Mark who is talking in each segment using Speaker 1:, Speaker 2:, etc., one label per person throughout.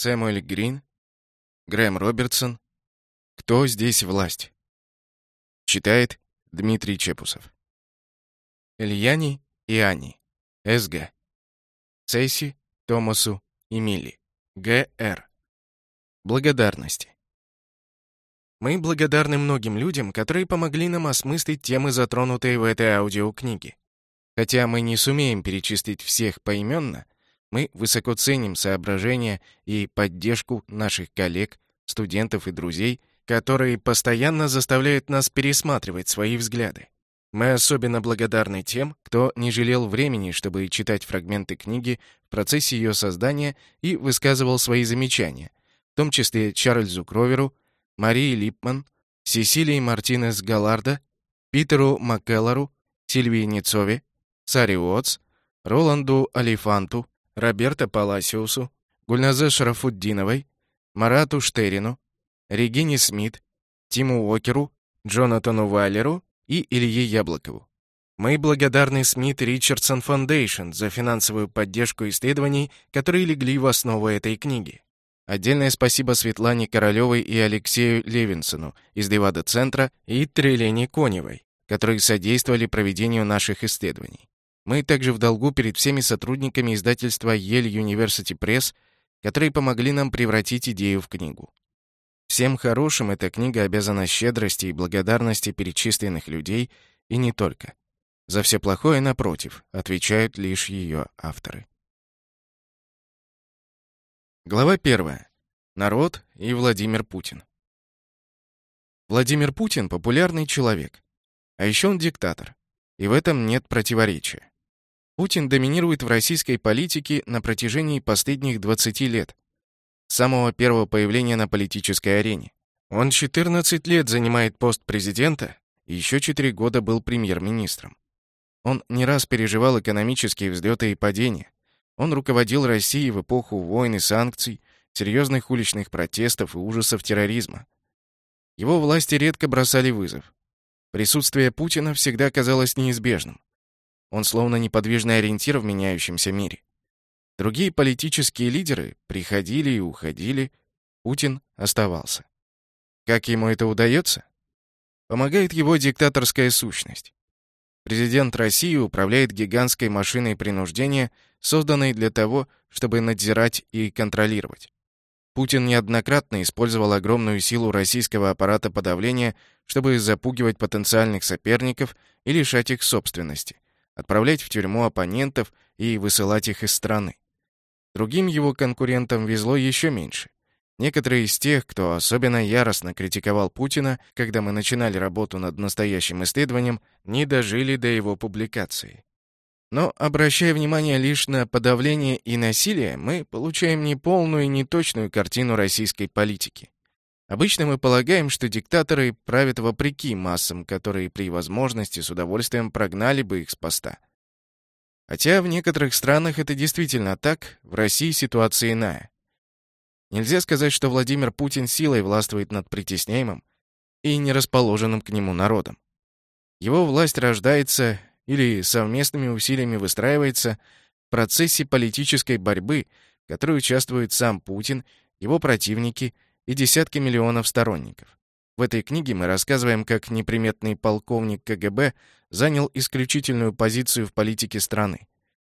Speaker 1: Сэмюэль Грин, Грэм Робертсон. Кто здесь власть? Читает Дмитрий Чепусов. Ильяни и Ани. СГ. Цесси, Томасу и Милли. ГР. Благодарности. Мы благодарны многим людям, которые помогли нам осмыслить темы, затронутые в этой аудиокниге. Хотя мы не сумеем перечислить всех поименно, мы высоко ценим соображения и поддержку наших коллег, студентов и друзей, которые постоянно заставляют нас пересматривать свои взгляды. Мы особенно благодарны тем, кто не жалел времени, чтобы читать фрагменты книги в процессе ее создания и высказывал свои замечания, в том числе Чарльзу Кроверу, Марии Липман, Сесилии Мартинес Галарда, Питеру Маккеллару, Сильвии Ницове, Саре Уотс, Роланду Алифанту, Роберто Паласиусу, Гульназе Шарафуддиновой, Марату Штерину, Регине Смит, Тиму Уокеру, Джонатану Вайлеру и Илье Яблокову. Мы благодарны Смит Ричардсон Foundation за финансовую поддержку исследований, которые легли в основу этой книги. Отдельное спасибо Светлане Королевой и Алексею Левинсону из Левада-центра и Трелене Коневой, которые содействовали проведению наших исследований. Мы также в долгу перед всеми сотрудниками издательства Yale University Press, которые помогли нам превратить идею в книгу. Всем хорошим эта книга обязана щедрости и благодарности перечисленных людей, и не только. За все плохое, напротив, отвечают лишь ее авторы. Глава первая. Народ и Владимир Путин. Владимир Путин — популярный человек. А еще он диктатор. И в этом нет противоречия. Путин доминирует в российской политике на протяжении последних 20 лет, с самого первого появления на политической арене. Он 14 лет занимает пост президента и еще 4 года был премьер-министром. Он не раз переживал экономические взлеты и падения. Он руководил Россией в эпоху войн и санкций, серьезных уличных протестов и ужасов терроризма. Его власти редко бросали вызов. Присутствие Путина всегда казалось неизбежным. Он словно неподвижный ориентир в меняющемся мире. Другие политические лидеры приходили и уходили, Путин оставался. Как ему это удается? Помогает его диктаторская сущность. Президент России управляет гигантской машиной принуждения, созданной для того, чтобы надзирать и контролировать. Путин неоднократно использовал огромную силу российского аппарата подавления, чтобы запугивать потенциальных соперников и лишать их собственности, отправлять в тюрьму оппонентов и высылать их из страны. Другим его конкурентам везло еще меньше. Некоторые из тех, кто особенно яростно критиковал Путина, когда мы начинали работу над настоящим исследованием, не дожили до его публикации. Но, обращая внимание лишь на подавление и насилие, мы получаем неполную и неточную картину российской политики. Обычно мы полагаем, что диктаторы правят вопреки массам, которые при возможности с удовольствием прогнали бы их с поста. Хотя в некоторых странах это действительно так, в России ситуация иная. Нельзя сказать, что Владимир Путин силой властвует над притесняемым и нерасположенным к нему народом. Его власть рождается или совместными усилиями выстраивается в процессе политической борьбы, в которой участвует сам Путин, его противники и десятки миллионов сторонников. В этой книге мы рассказываем, как неприметный полковник КГБ занял исключительную позицию в политике страны.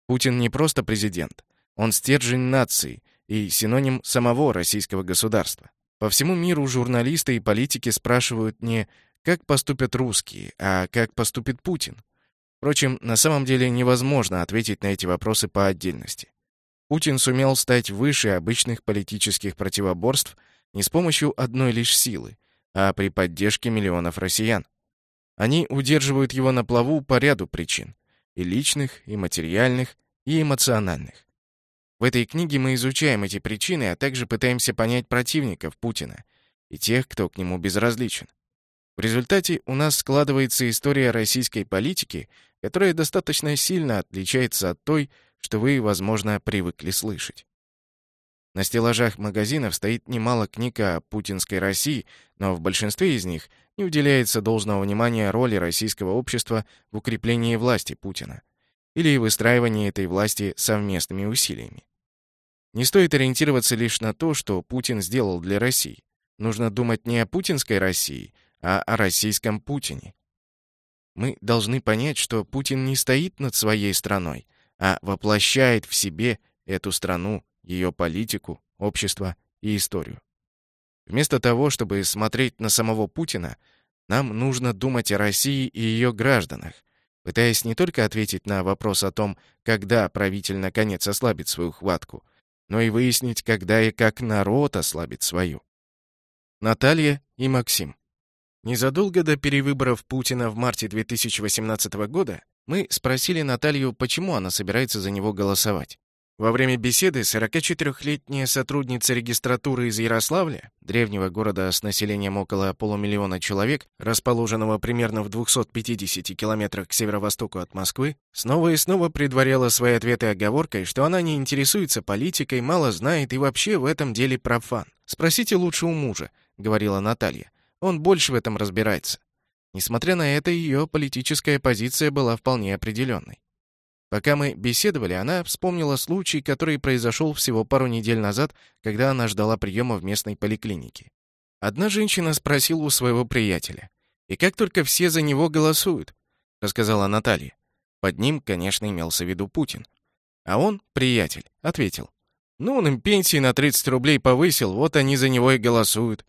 Speaker 1: Путин не просто президент, он стержень нации и синоним самого российского государства. По всему миру журналисты и политики спрашивают не «как поступят русские», а «как поступит Путин». Впрочем, на самом деле невозможно ответить на эти вопросы по отдельности. Путин сумел стать выше обычных политических противоборств не с помощью одной лишь силы, а при поддержке миллионов россиян. Они удерживают его на плаву по ряду причин – и личных, и материальных, и эмоциональных. В этой книге мы изучаем эти причины, а также пытаемся понять противников Путина и тех, кто к нему безразличен. В результате у нас складывается история российской политики, которая достаточно сильно отличается от той, что вы, возможно, привыкли слышать. На стеллажах магазинов стоит немало книг о путинской России, но в большинстве из них не уделяется должного внимания роли российского общества в укреплении власти Путина или выстраивании этой власти совместными усилиями. Не стоит ориентироваться лишь на то, что Путин сделал для России. Нужно думать не о путинской России, а о российском Путине. Мы должны понять, что Путин не стоит над своей страной, а воплощает в себе эту страну, ее политику, общество и историю. Вместо того, чтобы смотреть на самого Путина, нам нужно думать о России и ее гражданах, пытаясь не только ответить на вопрос о том, когда правитель наконец ослабит свою хватку, но и выяснить, когда и как народ ослабит свою. Наталья и Максим. Незадолго до перевыборов Путина в марте 2018 года мы спросили Наталью, почему она собирается за него голосовать. Во время беседы 44-летняя сотрудница регистратуры из Ярославля, древнего города с населением около полумиллиона человек, расположенного примерно в 250 километрах к северо-востоку от Москвы, снова и снова предваряла свои ответы оговоркой, что она не интересуется политикой, мало знает и вообще в этом деле профан. «Спросите лучше у мужа», — говорила Наталья. «Он больше в этом разбирается». Несмотря на это, ее политическая позиция была вполне определенной. Пока мы беседовали, она вспомнила случай, который произошел всего пару недель назад, когда она ждала приема в местной поликлинике. Одна женщина спросила у своего приятеля, «И как только все за него голосуют?» — рассказала Наталья. Под ним, конечно, имелся в виду Путин. А он, приятель, ответил, «Ну, он им пенсии на 30 рублей повысил, вот они за него и голосуют».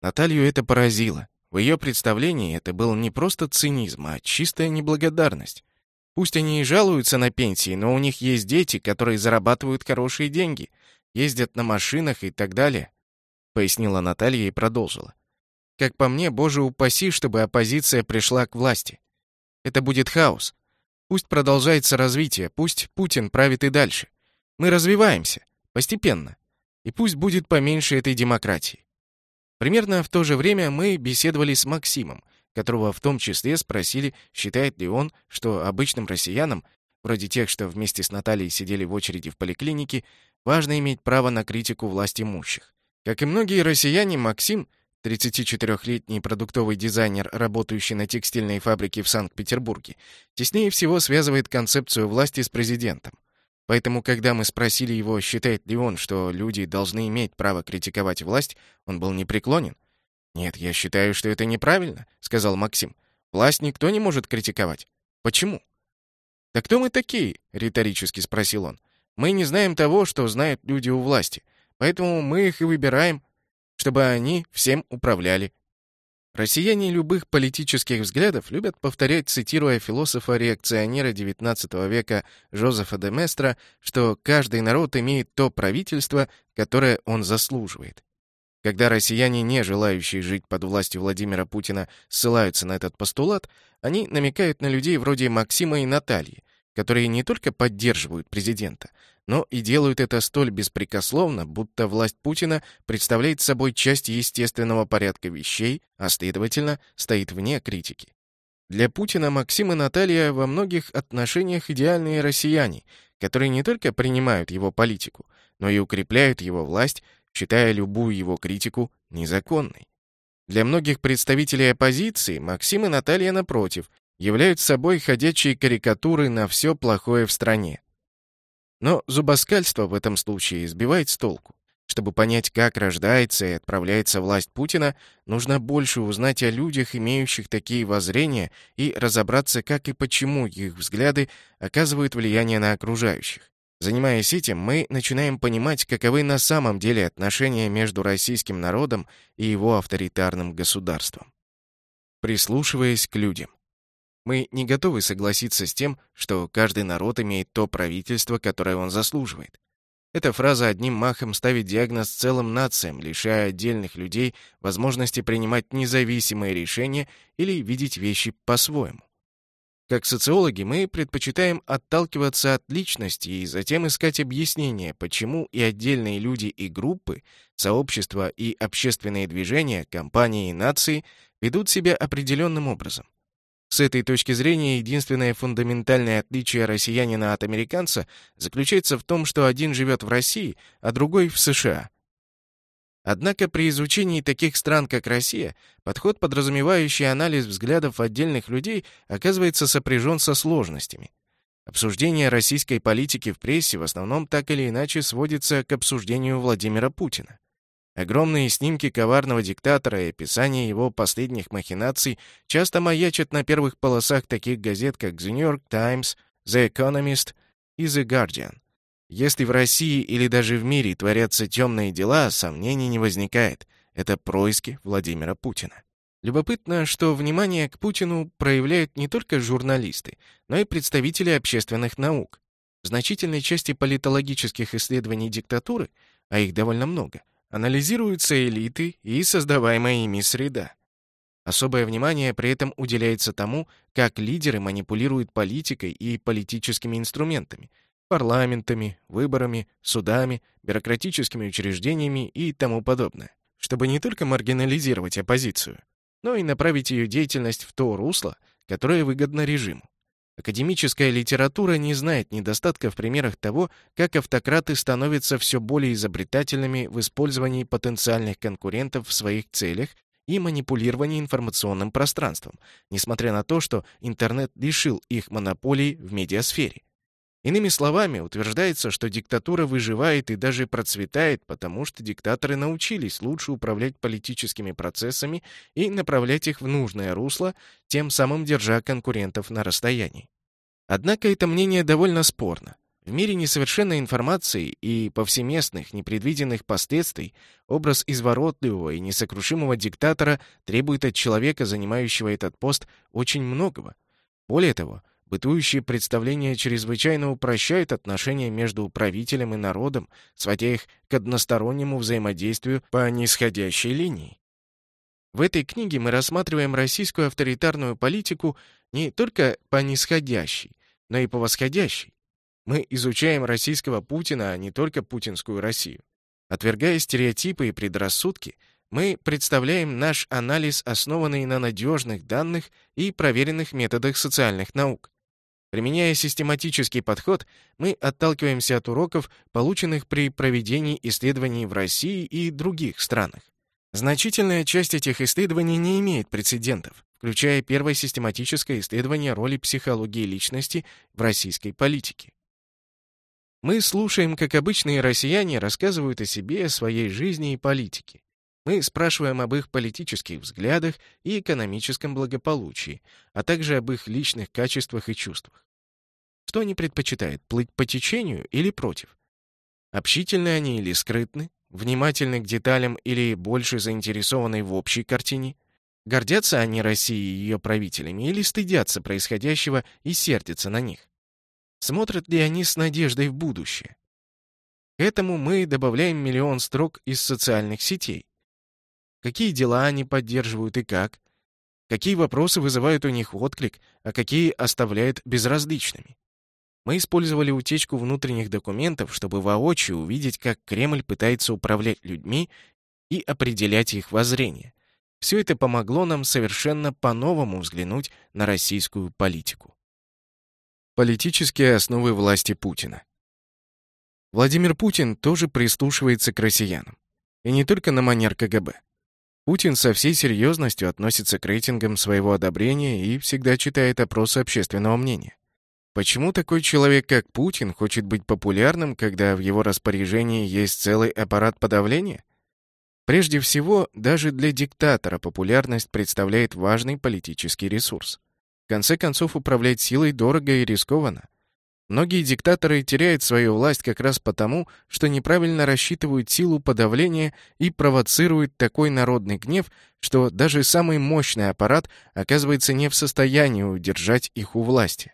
Speaker 1: Наталью это поразило. В ее представлении это был не просто цинизм, а чистая неблагодарность. Пусть они и жалуются на пенсии, но у них есть дети, которые зарабатывают хорошие деньги, ездят на машинах и так далее», — пояснила Наталья и продолжила. «Как по мне, боже упаси, чтобы оппозиция пришла к власти. Это будет хаос. Пусть продолжается развитие, пусть Путин правит и дальше. Мы развиваемся, постепенно. И пусть будет поменьше этой демократии». Примерно в то же время мы беседовали с Максимом, которого в том числе спросили, считает ли он, что обычным россиянам, вроде тех, что вместе с Натальей сидели в очереди в поликлинике, важно иметь право на критику власть имущих. Как и многие россияне, Максим, 34-летний продуктовый дизайнер, работающий на текстильной фабрике в Санкт-Петербурге, теснее всего связывает концепцию власти с президентом. Поэтому, когда мы спросили его, считает ли он, что люди должны иметь право критиковать власть, он был непреклонен. «Нет, я считаю, что это неправильно», — сказал Максим. «Власть никто не может критиковать. Почему?» «Да кто мы такие?» — риторически спросил он. «Мы не знаем того, что знают люди у власти, поэтому мы их и выбираем, чтобы они всем управляли». Россияне любых политических взглядов любят повторять, цитируя философа-реакционера XIX века Жозефа де Местра, что каждый народ имеет то правительство, которое он заслуживает. Когда россияне, не желающие жить под властью Владимира Путина, ссылаются на этот постулат, они намекают на людей вроде Максима и Натальи, которые не только поддерживают президента, но и делают это столь беспрекословно, будто власть Путина представляет собой часть естественного порядка вещей, а следовательно, стоит вне критики. Для Путина Максим и Наталья во многих отношениях идеальные россияне, которые не только принимают его политику, но и укрепляют его власть считая любую его критику незаконной. Для многих представителей оппозиции Максим и Наталья, напротив, являются собой ходячие карикатуры на все плохое в стране. Но зубоскальство в этом случае сбивает с толку. Чтобы понять, как рождается и отправляется власть Путина, нужно больше узнать о людях, имеющих такие воззрения, и разобраться, как и почему их взгляды оказывают влияние на окружающих. Занимаясь этим, мы начинаем понимать, каковы на самом деле отношения между российским народом и его авторитарным государством. Прислушиваясь к людям. Мы не готовы согласиться с тем, что каждый народ имеет то правительство, которое он заслуживает. Эта фраза одним махом ставит диагноз целым нациям, лишая отдельных людей возможности принимать независимые решения или видеть вещи по-своему. Как социологи мы предпочитаем отталкиваться от личности и затем искать объяснение, почему и отдельные люди и группы, сообщества и общественные движения, компании и нации ведут себя определенным образом. С этой точки зрения единственное фундаментальное отличие россиянина от американца заключается в том, что один живет в России, а другой в США. Однако при изучении таких стран, как Россия, подход, подразумевающий анализ взглядов отдельных людей, оказывается сопряжен со сложностями. Обсуждение российской политики в прессе в основном так или иначе сводится к обсуждению Владимира Путина. Огромные снимки коварного диктатора и описание его последних махинаций часто маячат на первых полосах таких газет, как The New York Times, The Economist и The Guardian. Если в России или даже в мире творятся темные дела, сомнений не возникает. Это происки Владимира Путина. Любопытно, что внимание к Путину проявляют не только журналисты, но и представители общественных наук. В значительной части политологических исследований диктатуры, а их довольно много, анализируются элиты и создаваемая ими среда. Особое внимание при этом уделяется тому, как лидеры манипулируют политикой и политическими инструментами, парламентами, выборами, судами, бюрократическими учреждениями и тому подобное, чтобы не только маргинализировать оппозицию, но и направить ее деятельность в то русло, которое выгодно режиму. Академическая литература не знает недостатка в примерах того, как автократы становятся все более изобретательными в использовании потенциальных конкурентов в своих целях и манипулировании информационным пространством, несмотря на то, что интернет лишил их монополий в медиасфере. Иными словами, утверждается, что диктатура выживает и даже процветает, потому что диктаторы научились лучше управлять политическими процессами и направлять их в нужное русло, тем самым держа конкурентов на расстоянии. Однако это мнение довольно спорно. В мире несовершенной информации и повсеместных непредвиденных последствий образ изворотливого и несокрушимого диктатора требует от человека, занимающего этот пост, очень многого. Более того, Бытующие представления чрезвычайно упрощают отношения между правителем и народом, сводя их к одностороннему взаимодействию по нисходящей линии. В этой книге мы рассматриваем российскую авторитарную политику не только по нисходящей, но и по восходящей. Мы изучаем российского Путина, а не только путинскую Россию. Отвергая стереотипы и предрассудки, мы представляем наш анализ, основанный на надежных данных и проверенных методах социальных наук. Применяя систематический подход, мы отталкиваемся от уроков, полученных при проведении исследований в России и других странах. Значительная часть этих исследований не имеет прецедентов, включая первое систематическое исследование роли психологии личности в российской политике. Мы слушаем, как обычные россияне рассказывают о себе, о своей жизни и политике. Мы спрашиваем об их политических взглядах и экономическом благополучии, а также об их личных качествах и чувствах. Что они предпочитают, плыть по течению или против? Общительны они или скрытны? Внимательны к деталям или больше заинтересованы в общей картине? Гордятся они Россией и ее правителями или стыдятся происходящего и сердятся на них? Смотрят ли они с надеждой в будущее? К этому мы добавляем миллион строк из социальных сетей. Какие дела они поддерживают и как? Какие вопросы вызывают у них отклик, а какие оставляют безразличными? Мы использовали утечку внутренних документов, чтобы воочию увидеть, как Кремль пытается управлять людьми и определять их воззрение. Все это помогло нам совершенно по-новому взглянуть на российскую политику. Политические основы власти Путина Владимир Путин тоже прислушивается к россиянам. И не только на манер КГБ. Путин со всей серьезностью относится к рейтингам своего одобрения и всегда читает опросы общественного мнения. Почему такой человек, как Путин, хочет быть популярным, когда в его распоряжении есть целый аппарат подавления? Прежде всего, даже для диктатора популярность представляет важный политический ресурс. В конце концов, управлять силой дорого и рискованно. Многие диктаторы теряют свою власть как раз потому, что неправильно рассчитывают силу подавления и провоцируют такой народный гнев, что даже самый мощный аппарат оказывается не в состоянии удержать их у власти.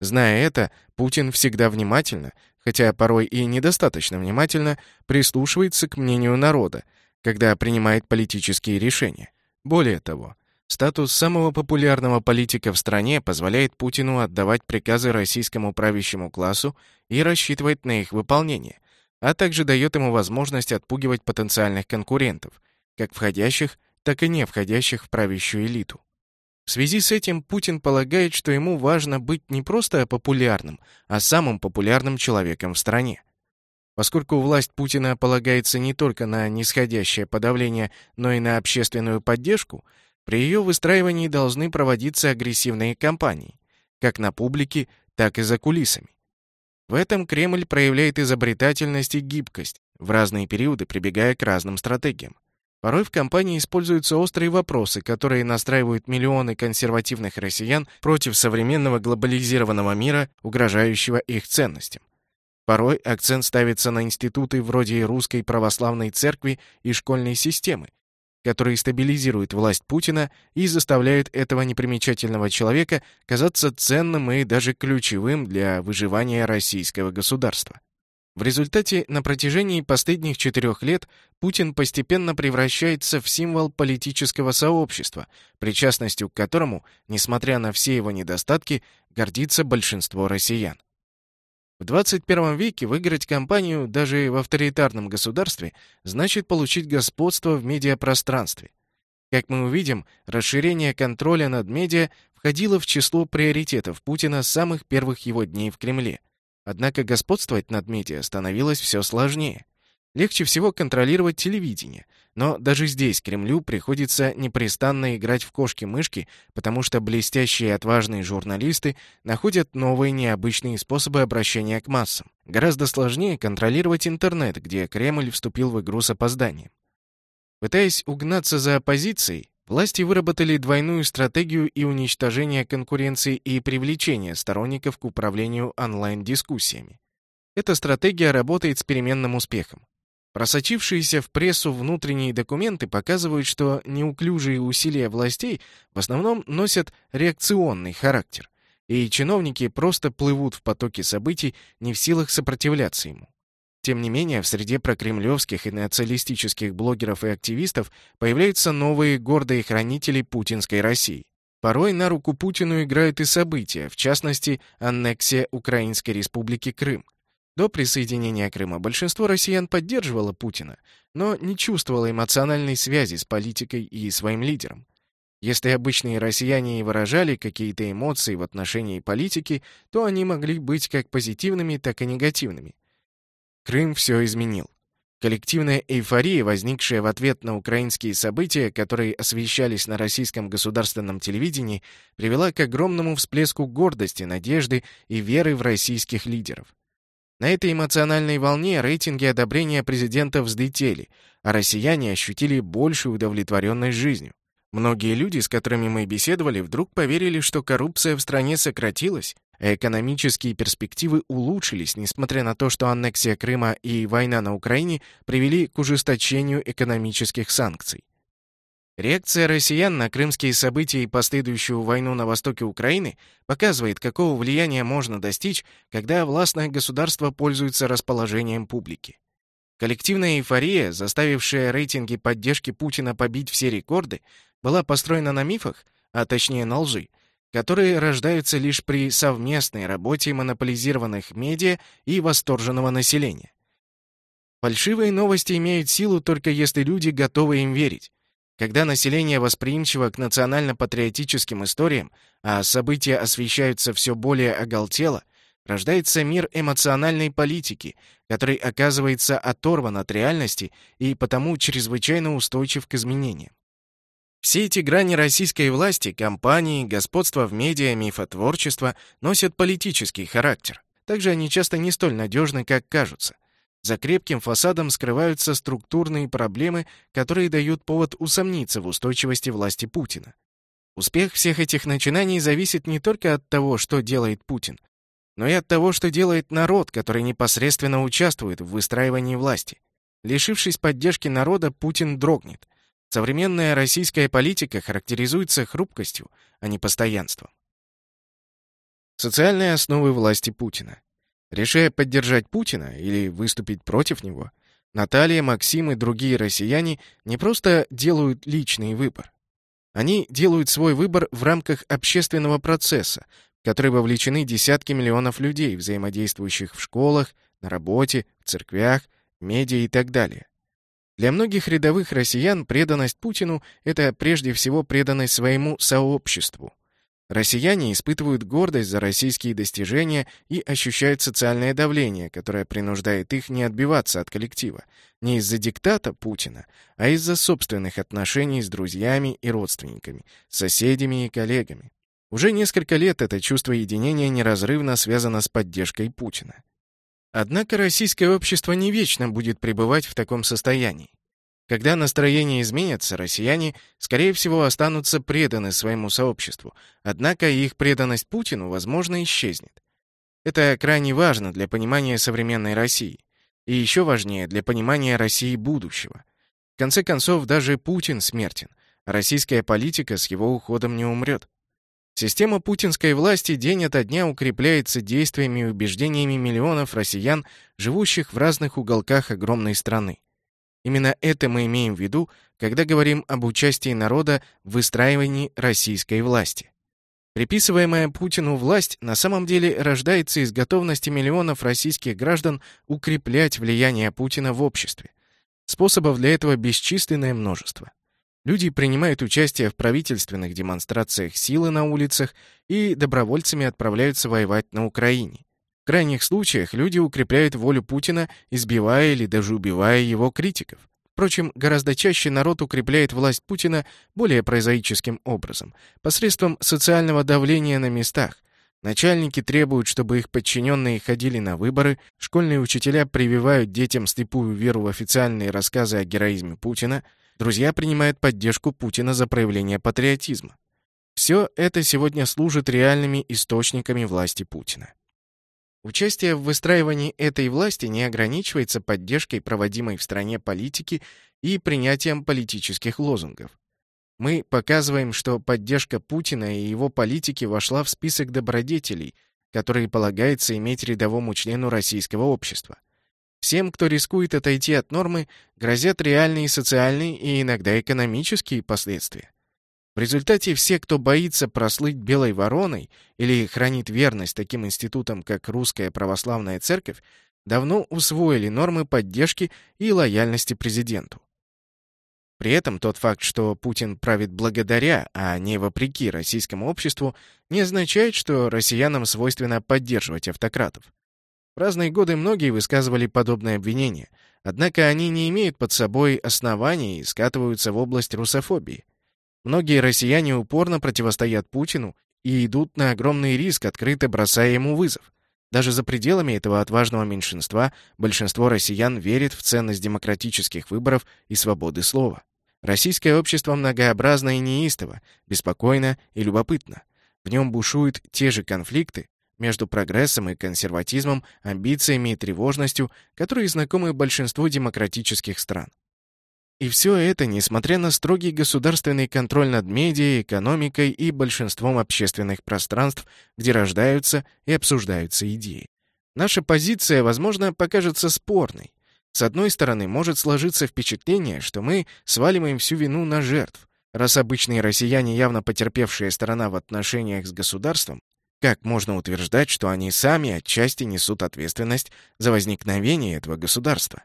Speaker 1: Зная это, Путин всегда внимательно, хотя порой и недостаточно внимательно, прислушивается к мнению народа, когда принимает политические решения. Более того, статус самого популярного политика в стране позволяет Путину отдавать приказы российскому правящему классу и рассчитывать на их выполнение, а также дает ему возможность отпугивать потенциальных конкурентов, как входящих, так и не входящих в правящую элиту. В связи с этим Путин полагает, что ему важно быть не просто популярным, а самым популярным человеком в стране. Поскольку власть Путина полагается не только на нисходящее подавление, но и на общественную поддержку, при ее выстраивании должны проводиться агрессивные кампании, как на публике, так и за кулисами. В этом Кремль проявляет изобретательность и гибкость, в разные периоды прибегая к разным стратегиям. Порой в кампании используются острые вопросы, которые настраивают миллионы консервативных россиян против современного глобализированного мира, угрожающего их ценностям. Порой акцент ставится на институты вроде Русской Православной Церкви и школьной системы, которые стабилизируют власть Путина и заставляют этого непримечательного человека казаться ценным и даже ключевым для выживания российского государства. В результате на протяжении последних четырех лет Путин постепенно превращается в символ политического сообщества, причастностью к которому, несмотря на все его недостатки, гордится большинство россиян. В 21 веке выиграть кампанию даже в авторитарном государстве значит получить господство в медиапространстве. Как мы увидим, расширение контроля над медиа входило в число приоритетов Путина с самых первых его дней в Кремле. Однако господствовать над медиа становилось все сложнее. Легче всего контролировать телевидение, но даже здесь Кремлю приходится непрестанно играть в кошки-мышки, потому что блестящие и отважные журналисты находят новые необычные способы обращения к массам. Гораздо сложнее контролировать интернет, где Кремль вступил в игру с опозданием. Пытаясь угнаться за оппозицией, власти выработали двойную стратегию и уничтожения конкуренции и привлечения сторонников к управлению онлайн-дискуссиями. Эта стратегия работает с переменным успехом. Просочившиеся в прессу внутренние документы показывают, что неуклюжие усилия властей в основном носят реакционный характер, и чиновники просто плывут в потоке событий, не в силах сопротивляться ему. Тем не менее, в среде прокремлевских и националистических блогеров и активистов появляются новые гордые хранители путинской России. Порой на руку Путину играют и события, в частности, аннексия Украинской республики Крым. До присоединения Крыма большинство россиян поддерживало Путина, но не чувствовало эмоциональной связи с политикой и своим лидером. Если обычные россияне и выражали какие-то эмоции в отношении политики, то они могли быть как позитивными, так и негативными. Крым все изменил. Коллективная эйфория, возникшая в ответ на украинские события, которые освещались на российском государственном телевидении, привела к огромному всплеску гордости, надежды и веры в российских лидеров. На этой эмоциональной волне рейтинги одобрения президента взлетели, а россияне ощутили большую удовлетворенность жизнью. Многие люди, с которыми мы беседовали, вдруг поверили, что коррупция в стране сократилась, а экономические перспективы улучшились, несмотря на то, что аннексия Крыма и война на Украине привели к ужесточению экономических санкций. Реакция россиян на крымские события и последующую войну на востоке Украины показывает, какого влияния можно достичь, когда властное государство пользуется расположением публики. Коллективная эйфория, заставившая рейтинги поддержки Путина побить все рекорды, была построена на мифах, а точнее на лжи, которые рождаются лишь при совместной работе монополизированных медиа и восторженного населения. Фальшивые новости имеют силу только если люди готовы им верить. Когда население восприимчиво к национально-патриотическим историям, а события освещаются все более оголтело, рождается мир эмоциональной политики, который оказывается оторван от реальности и потому чрезвычайно устойчив к изменениям. Все эти грани российской власти, компании, господства в медиа, мифотворчество носят политический характер. Также они часто не столь надежны, как кажутся. За крепким фасадом скрываются структурные проблемы, которые дают повод усомниться в устойчивости власти Путина. Успех всех этих начинаний зависит не только от того, что делает Путин, но и от того, что делает народ, который непосредственно участвует в выстраивании власти. Лишившись поддержки народа, Путин дрогнет. Современная российская политика характеризуется хрупкостью, а не постоянством. Социальные основы власти Путина. Решая поддержать Путина или выступить против него, Наталья, Максим и другие россияне не просто делают личный выбор. Они делают свой выбор в рамках общественного процесса, в который вовлечены десятки миллионов людей, взаимодействующих в школах, на работе, в церквях, медиа и так далее. Для многих рядовых россиян преданность Путину — это прежде всего преданность своему сообществу — Россияне испытывают гордость за российские достижения и ощущают социальное давление, которое принуждает их не отбиваться от коллектива, не из-за диктата Путина, а из-за собственных отношений с друзьями и родственниками, соседями и коллегами. Уже несколько лет это чувство единения неразрывно связано с поддержкой Путина. Однако российское общество не вечно будет пребывать в таком состоянии. Когда настроения изменятся, россияне, скорее всего, останутся преданы своему сообществу, однако их преданность Путину, возможно, исчезнет. Это крайне важно для понимания современной России. И еще важнее для понимания России будущего. В конце концов, даже Путин смертен, а российская политика с его уходом не умрет. Система путинской власти день ото дня укрепляется действиями и убеждениями миллионов россиян, живущих в разных уголках огромной страны. Именно это мы имеем в виду, когда говорим об участии народа в выстраивании российской власти. Приписываемая Путину власть на самом деле рождается из готовности миллионов российских граждан укреплять влияние Путина в обществе. Способов для этого бесчисленное множество. Люди принимают участие в правительственных демонстрациях силы на улицах и добровольцами отправляются воевать на Украине. В крайних случаях люди укрепляют волю Путина, избивая или даже убивая его критиков. Впрочем, гораздо чаще народ укрепляет власть Путина более прозаическим образом, посредством социального давления на местах. Начальники требуют, чтобы их подчиненные ходили на выборы, школьные учителя прививают детям слепую веру в официальные рассказы о героизме Путина – Друзья принимают поддержку Путина за проявление патриотизма. Все это сегодня служит реальными источниками власти Путина. Участие в выстраивании этой власти не ограничивается поддержкой проводимой в стране политики и принятием политических лозунгов. Мы показываем, что поддержка Путина и его политики вошла в список добродетелей, которые полагается иметь рядовому члену российского общества. Всем, кто рискует отойти от нормы, грозят реальные социальные и иногда экономические последствия. В результате все, кто боится прослыть белой вороной или хранит верность таким институтам, как Русская Православная Церковь, давно усвоили нормы поддержки и лояльности президенту. При этом тот факт, что Путин правит благодаря, а не вопреки российскому обществу, не означает, что россиянам свойственно поддерживать автократов. В разные годы многие высказывали подобные обвинения, однако они не имеют под собой оснований и скатываются в область русофобии. Многие россияне упорно противостоят Путину и идут на огромный риск, открыто бросая ему вызов. Даже за пределами этого отважного меньшинства большинство россиян верит в ценность демократических выборов и свободы слова. Российское общество многообразно и неистово, беспокойно и любопытно. В нем бушуют те же конфликты, между прогрессом и консерватизмом, амбициями и тревожностью, которые знакомы большинству демократических стран. И все это, несмотря на строгий государственный контроль над медиа, экономикой и большинством общественных пространств, где рождаются и обсуждаются идеи. Наша позиция, возможно, покажется спорной. С одной стороны, может сложиться впечатление, что мы сваливаем всю вину на жертв, раз обычные россияне, явно потерпевшая сторона в отношениях с государством, как можно утверждать, что они сами отчасти несут ответственность за возникновение этого государства?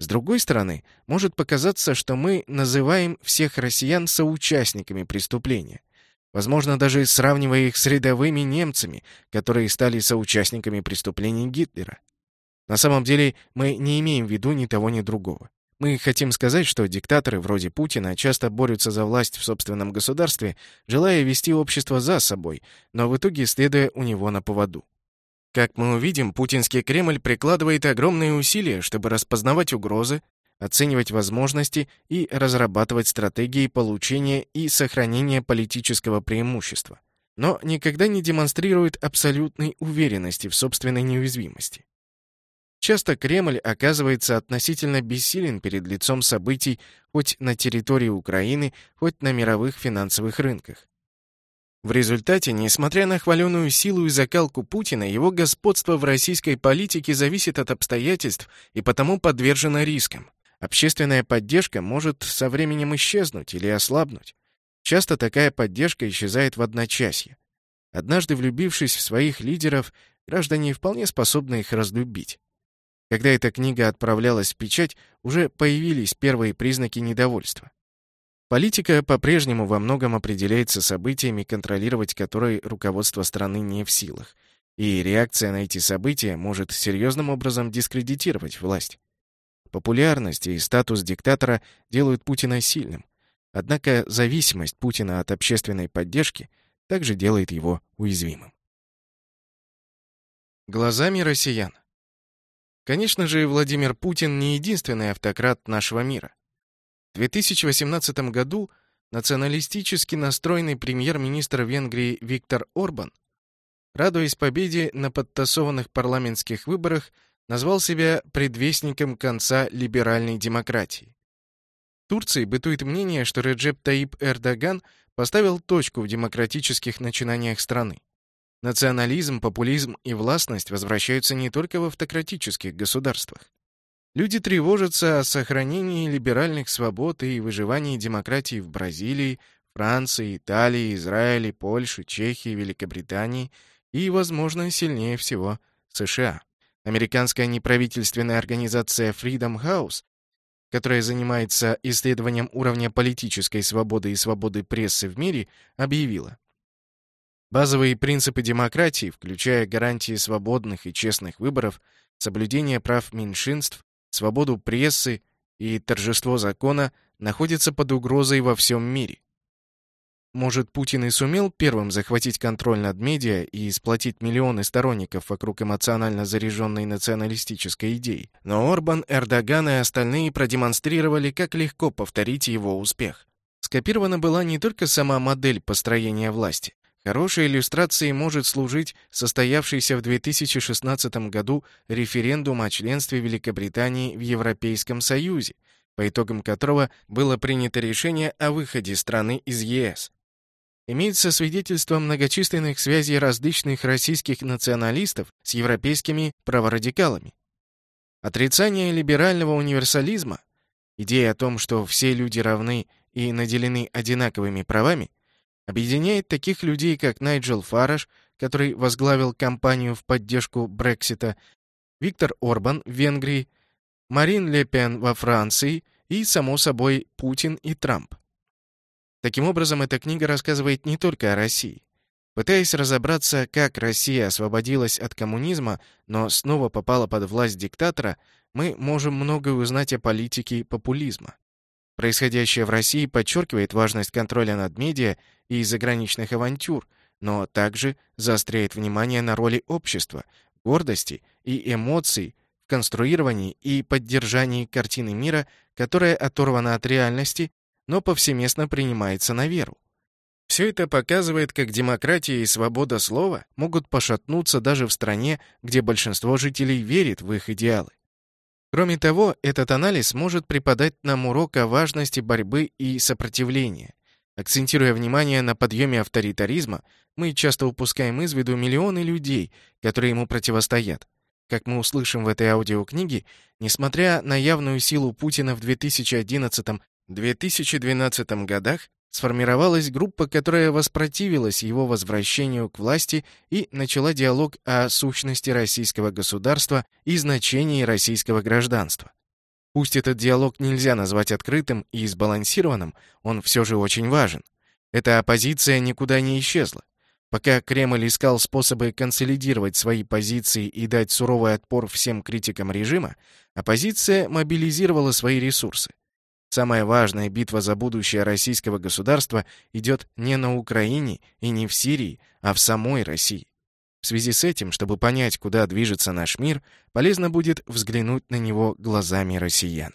Speaker 1: С другой стороны, может показаться, что мы называем всех россиян соучастниками преступления. Возможно, даже сравнивая их с рядовыми немцами, которые стали соучастниками преступлений Гитлера. На самом деле, мы не имеем в виду ни того, ни другого. Мы хотим сказать, что диктаторы вроде Путина часто борются за власть в собственном государстве, желая вести общество за собой, но в итоге следуя у него на поводу. Как мы увидим, путинский Кремль прикладывает огромные усилия, чтобы распознавать угрозы, оценивать возможности и разрабатывать стратегии получения и сохранения политического преимущества, но никогда не демонстрирует абсолютной уверенности в собственной неуязвимости. Часто Кремль оказывается относительно бессилен перед лицом событий хоть на территории Украины, хоть на мировых финансовых рынках. В результате, несмотря на хваленую силу и закалку Путина, его господство в российской политике зависит от обстоятельств и потому подвержено рискам. Общественная поддержка может со временем исчезнуть или ослабнуть. Часто такая поддержка исчезает в одночасье. Однажды влюбившись в своих лидеров, граждане вполне способны их разлюбить. Когда эта книга отправлялась в печать, уже появились первые признаки недовольства. Политика по-прежнему во многом определяется событиями, контролировать которые руководство страны не в силах, и реакция на эти события может серьезным образом дискредитировать власть. Популярность и статус диктатора делают Путина сильным. Однако зависимость Путина от общественной поддержки также делает его уязвимым. Глазами россиян. Конечно же, Владимир Путин не единственный автократ нашего мира. В 2018 году националистически настроенный премьер-министр Венгрии Виктор Орбан, радуясь победе на подтасованных парламентских выборах, назвал себя предвестником конца либеральной демократии. В Турции бытует мнение, что Реджеп Таип Эрдоган поставил точку в демократических начинаниях страны. Национализм, популизм и властность возвращаются не только в автократических государствах. Люди тревожатся о сохранении либеральных свобод и выживании демократии в Бразилии, Франции, Италии, Израиле, Польше, Чехии, Великобритании и, возможно, сильнее всего США. Американская неправительственная организация Freedom House, которая занимается исследованием уровня политической свободы и свободы прессы в мире, объявила, Базовые принципы демократии, включая гарантии свободных и честных выборов, соблюдение прав меньшинств, свободу прессы и торжество закона, находятся под угрозой во всем мире. Может, Путин и сумел первым захватить контроль над медиа и сплотить миллионы сторонников вокруг эмоционально заряженной националистической идеи. Но Орбан, Эрдоган и остальные продемонстрировали, как легко повторить его успех. Скопирована была не только сама модель построения власти. Хорошей иллюстрацией может служить состоявшийся в 2016 году референдум о членстве Великобритании в Европейском Союзе, по итогам которого было принято решение о выходе страны из ЕС имеется свидетельство многочисленных связей различных российских националистов с европейскими праворадикалами. Отрицание либерального универсализма, идея о том, что все люди равны и наделены одинаковыми правами, объединяет таких людей, как Найджел Фараш, который возглавил кампанию в поддержку Брексита, Виктор Орбан в Венгрии, Марин Ле Пен во Франции и, само собой, Путин и Трамп. Таким образом, эта книга рассказывает не только о России. Пытаясь разобраться, как Россия освободилась от коммунизма, но снова попала под власть диктатора, мы можем многое узнать о политике популизма. Происходящее в России подчеркивает важность контроля над медиа и заграничных авантюр, но также заостряет внимание на роли общества, гордости и эмоций в конструировании и поддержании картины мира, которая оторвана от реальности но повсеместно принимается на веру. Все это показывает, как демократия и свобода слова могут пошатнуться даже в стране, где большинство жителей верит в их идеалы. Кроме того, этот анализ может преподать нам урок о важности борьбы и сопротивления. Акцентируя внимание на подъеме авторитаризма, мы часто упускаем из виду миллионы людей, которые ему противостоят. Как мы услышим в этой аудиокниге, несмотря на явную силу Путина в 2011 в 2012 годах сформировалась группа, которая воспротивилась его возвращению к власти и начала диалог о сущности российского государства и значении российского гражданства. Пусть этот диалог нельзя назвать открытым и сбалансированным, он все же очень важен. Эта оппозиция никуда не исчезла. Пока Кремль искал способы консолидировать свои позиции и дать суровый отпор всем критикам режима, оппозиция мобилизировала свои ресурсы. Самая важная битва за будущее российского государства идет не на Украине и не в Сирии, а в самой России. В связи с этим, чтобы понять, куда движется наш мир, полезно будет взглянуть на него глазами россиян.